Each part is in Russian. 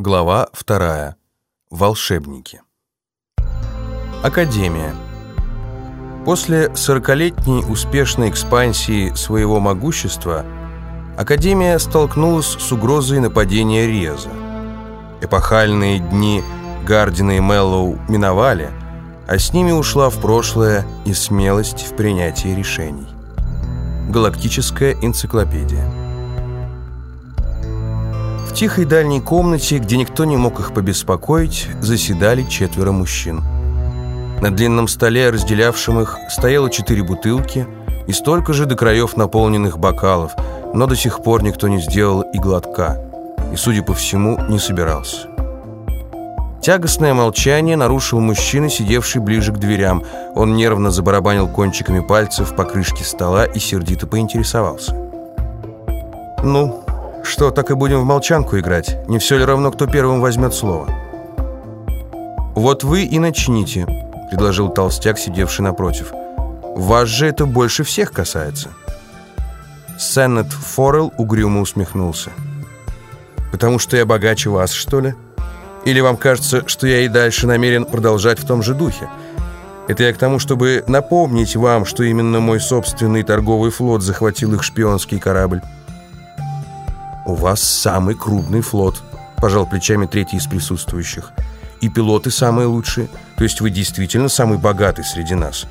Глава вторая. Волшебники. Академия. После сорокалетней успешной экспансии своего могущества Академия столкнулась с угрозой нападения Реза. Эпохальные дни Гардина и Меллоу миновали, а с ними ушла в прошлое и смелость в принятии решений. Галактическая энциклопедия. Тихой дальней комнате, где никто не мог их побеспокоить, заседали четверо мужчин. На длинном столе, разделявшем их, стояло четыре бутылки и столько же до краев наполненных бокалов, но до сих пор никто не сделал и глотка, и, судя по всему, не собирался. Тягостное молчание нарушил мужчина, сидевший ближе к дверям. Он нервно забарабанил кончиками пальцев по крышке стола и сердито поинтересовался. «Ну, что, так и будем в молчанку играть? Не все ли равно, кто первым возьмет слово?» «Вот вы и начните», — предложил толстяк, сидевший напротив. «Вас же это больше всех касается». Сеннет Форел угрюмо усмехнулся. «Потому что я богаче вас, что ли?» Или вам кажется, что я и дальше намерен продолжать в том же духе? Это я к тому, чтобы напомнить вам, что именно мой собственный торговый флот захватил их шпионский корабль. «У вас самый крупный флот», – пожал плечами третий из присутствующих. «И пилоты самые лучшие, то есть вы действительно самый богатый среди нас.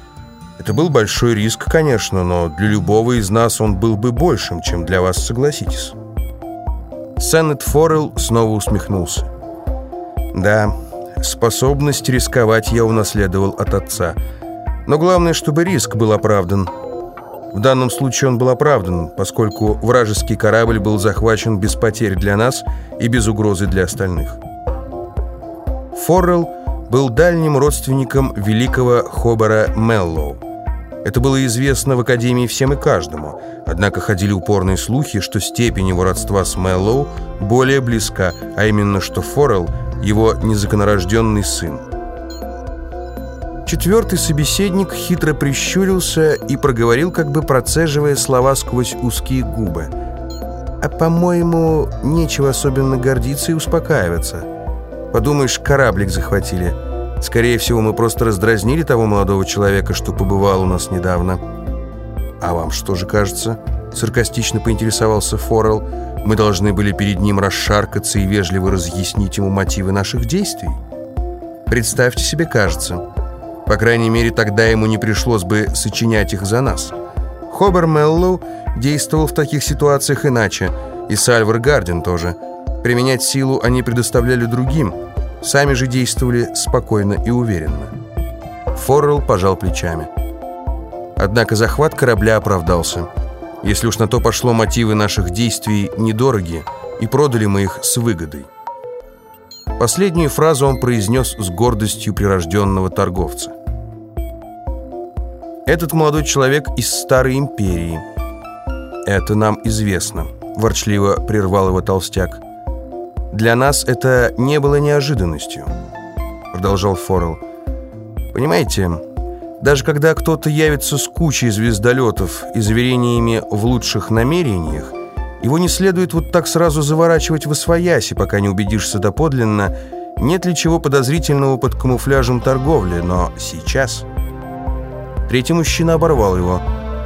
Это был большой риск, конечно, но для любого из нас он был бы большим, чем для вас, согласитесь». Сеннет Форел снова усмехнулся. Да, способность рисковать я унаследовал от отца. Но главное, чтобы риск был оправдан. В данном случае он был оправдан, поскольку вражеский корабль был захвачен без потерь для нас и без угрозы для остальных. Форрелл был дальним родственником великого Хобара Меллоу. Это было известно в Академии всем и каждому, однако ходили упорные слухи, что степень его родства с Меллоу более близка, а именно, что Форрелл – его незаконорожденный сын. Четвертый собеседник хитро прищурился и проговорил, как бы процеживая слова сквозь узкие губы. «А, по-моему, нечего особенно гордиться и успокаиваться. Подумаешь, кораблик захватили. Скорее всего, мы просто раздразнили того молодого человека, что побывал у нас недавно». «А вам что же кажется?» — саркастично поинтересовался Форел. Мы должны были перед ним расшаркаться и вежливо разъяснить ему мотивы наших действий. Представьте себе, кажется. По крайней мере, тогда ему не пришлось бы сочинять их за нас. Хобер Меллоу действовал в таких ситуациях иначе, и Сальвар Гардин тоже. Применять силу они предоставляли другим, сами же действовали спокойно и уверенно. Форрелл пожал плечами. Однако захват корабля оправдался – если уж на то пошло, мотивы наших действий недороги, и продали мы их с выгодой. Последнюю фразу он произнес с гордостью прирожденного торговца. Этот молодой человек из Старой Империи. Это нам известно, ворчливо прервал его толстяк. Для нас это не было неожиданностью, продолжал Форел. Понимаете, даже когда кто-то явится с кучей звездолетов и заверениями в лучших намерениях, его не следует вот так сразу заворачивать в освояси, пока не убедишься доподлинно, нет ли чего подозрительного под камуфляжем торговли, но сейчас... Третий мужчина оборвал его.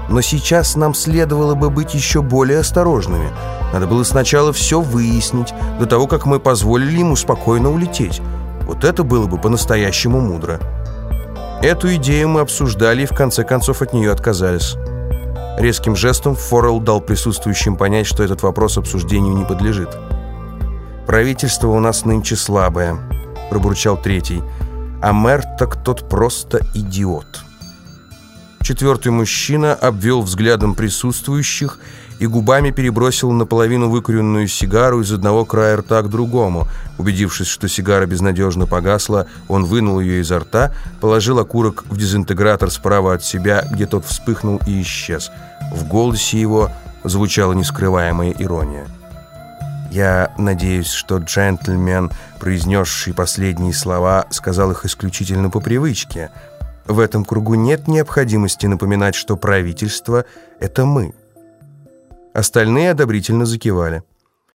Но сейчас нам следовало бы быть еще более осторожными. Надо было сначала все выяснить, до того, как мы позволили ему спокойно улететь. Вот это было бы по-настоящему мудро. Эту идею мы обсуждали и в конце концов от нее отказались. Резким жестом Форел дал присутствующим понять, что этот вопрос обсуждению не подлежит. «Правительство у нас нынче слабое», – пробурчал третий. «А мэр так тот просто идиот». Четвертый мужчина обвел взглядом присутствующих и губами перебросил наполовину выкуренную сигару из одного края рта к другому. Убедившись, что сигара безнадежно погасла, он вынул ее изо рта, положил окурок в дезинтегратор справа от себя, где тот вспыхнул и исчез. В голосе его звучала нескрываемая ирония. Я надеюсь, что джентльмен, произнесший последние слова, сказал их исключительно по привычке. В этом кругу нет необходимости напоминать, что правительство — это мы. Остальные одобрительно закивали.